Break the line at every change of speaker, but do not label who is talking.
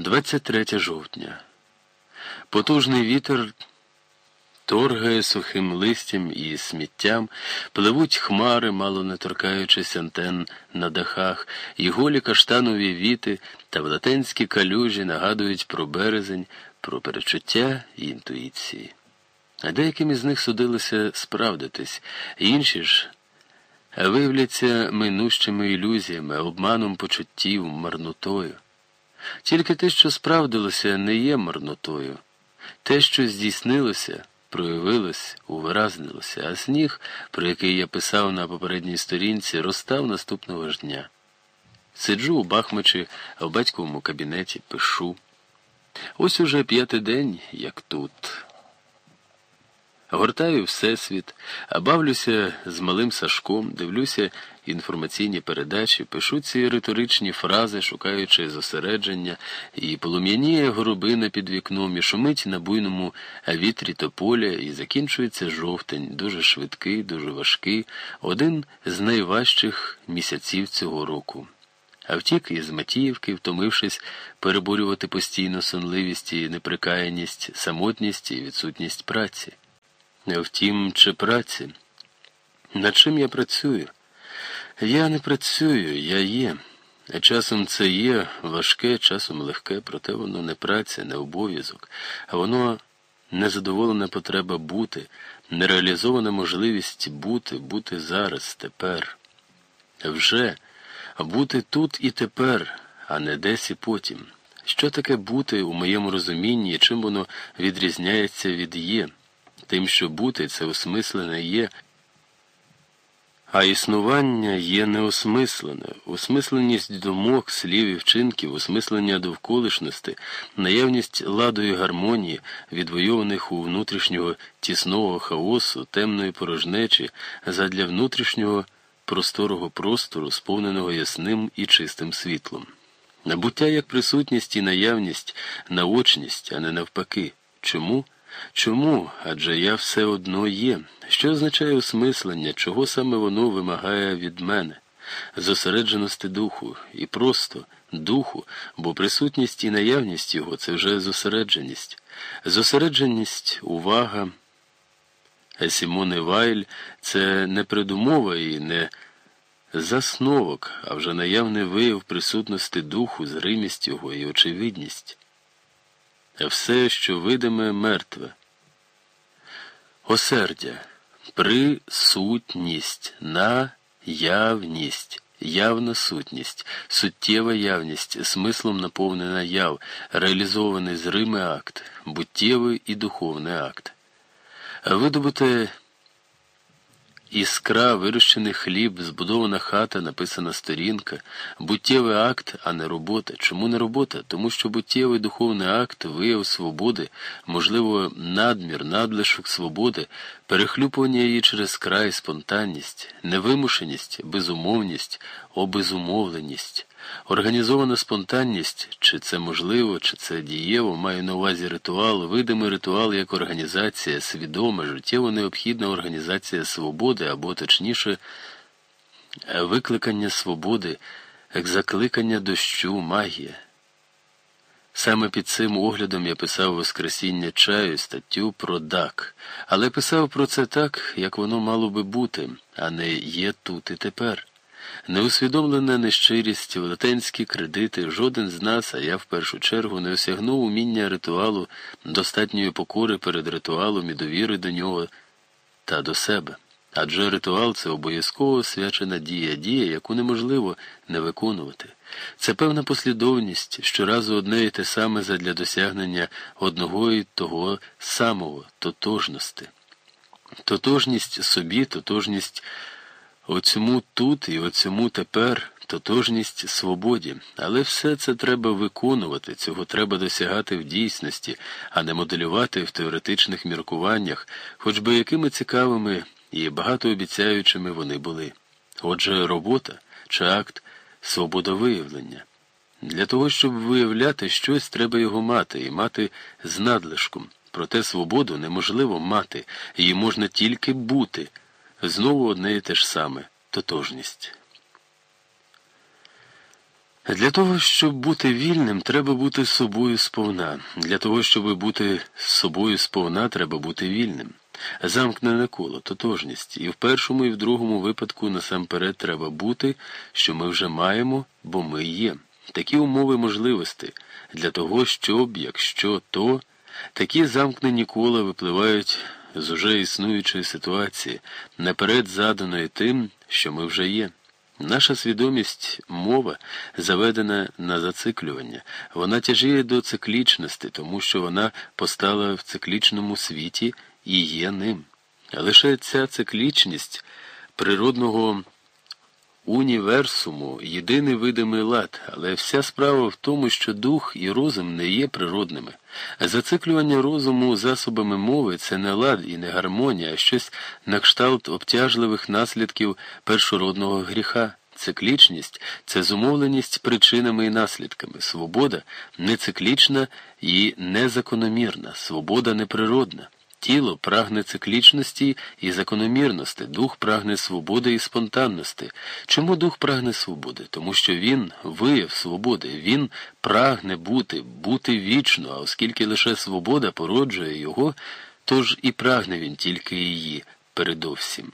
23 жовтня. Потужний вітер торгає сухим листям і сміттям, пливуть хмари, мало не торкаючись антен на дахах, і голі каштанові віти та велетенські калюжі нагадують про березень, про перечуття і інтуїції. А деяким із них судилося справдитись, інші ж виявляться минущими ілюзіями, обманом почуттів, марнотою. Тільки те, що справдилося, не є марнотою, те, що здійснилося, проявилось, увиразнилося, а сніг, про який я писав на попередній сторінці, розстав наступного ж дня. Сиджу у Бахмачі, в батьковому кабінеті пишу. Ось уже п'ятий день, як тут. Гортаю Всесвіт, а бавлюся з малим Сашком, дивлюся інформаційні передачі, пишу ці риторичні фрази, шукаючи зосередження, і полум'яніє горобина під вікном, і шумить на буйному вітрі тополя, і закінчується жовтень, дуже швидкий, дуже важкий, один з найважчих місяців цього року. А втік із Матіївки, втомившись переборювати постійно сонливість і неприкаяність, самотність і відсутність праці. Втім, чи праці? Над чим я працюю? Я не працюю, я є. Часом це є важке, часом легке, проте воно не праця, не обов'язок, а воно незадоволена потреба бути, нереалізована можливість бути, бути зараз, тепер. Вже бути тут і тепер, а не десь і потім. Що таке бути у моєму розумінні, чим воно відрізняється від є? Тим, що бути це осмислене є. А існування є неосмислене, осмисленість думок, слів і вчинків, осмислення довколишності, наявність ладу і гармонії, відвойованих у внутрішнього тісного хаосу, темної порожнечі, задля внутрішнього просторого простору, сповненого ясним і чистим світлом. Набуття як присутність і наявність, наочність, а не навпаки. Чому? Чому? Адже я все одно є. Що означає осмислення, чого саме воно вимагає від мене? Зосередженості духу і просто духу, бо присутність і наявність його це вже зосередженість. Зосередженість, увага. Сімони Вайль це не придумова і не засновок, а вже наявний вияв присутності духу, зримість його і очевидність все, що видиме, мертве. Осердя, присутність, наявність, явна сутність, суттєва явність, смислом наповнена яв, реалізований зрими акт, буттєвий і духовний акт. Видобуте Іскра, вирощений хліб, збудована хата, написана сторінка, буттєвий акт, а не робота. Чому не робота? Тому що буттєвий духовний акт вияв свободи, можливо, надмір, надлишок свободи, перехлюпування її через край, спонтанність, невимушеність, безумовність, обезумовленість. Організована спонтанність, чи це можливо, чи це дієво, має на увазі ритуал, видимий ритуал як організація, свідома, життєво необхідна організація свободи, або точніше, викликання свободи, як закликання дощу, магія. Саме під цим оглядом я писав Воскресіння чаю статтю про дак, але писав про це так, як воно мало би бути, а не є тут і тепер. Неусвідомлена нещирість, велетенські кредити, жоден з нас, а я в першу чергу, не осягнув уміння ритуалу достатньої покори перед ритуалом і довіри до нього та до себе. Адже ритуал це обов'язково свячена дія, дія, яку неможливо не виконувати. Це певна послідовність, щоразу одне і те саме задля досягнення одного і того самого тотожності. Тотожність собі, тотожність. Оцьому тут і оцьому тепер тотожність свободі, але все це треба виконувати, цього треба досягати в дійсності, а не моделювати в теоретичних міркуваннях, хоч би якими цікавими і багатообіцяючими вони були. Отже, робота чи акт свободовиявлення. Для того, щоб виявляти щось, треба його мати і мати з надлишком. Проте свободу неможливо мати, її можна тільки бути. Знову одне і те ж саме тотожність. Для того, щоб бути вільним, треба бути собою сповна. Для того, щоб бути собою сповна, треба бути вільним. Замкнене коло, тотожність. І в першому, і в другому випадку насамперед треба бути, що ми вже маємо, бо ми є. Такі умови можливості для того, щоб, якщо то, такі замкнені кола випливають з уже існуючої ситуації, наперед заданої тим, що ми вже є. Наша свідомість, мова заведена на зациклювання, вона тяжіє до циклічності, тому що вона постала в циклічному світі і є ним. Лише ця циклічність природного універсуму єдиний видимий лад, але вся справа в тому, що дух і розум не є природними. Зациклювання розуму засобами мови це не лад і не гармонія, а щось на кшталт обтяжливих наслідків першородного гріха. Циклічність це зумовленість причинами і наслідками. Свобода не циклічна і незакономірна, свобода неприродна. Тіло прагне циклічності і закономірності, дух прагне свободи і спонтанності. Чому дух прагне свободи? Тому що він вияв свободи, він прагне бути, бути вічно, а оскільки лише свобода породжує його, тож і прагне він тільки її передовсім.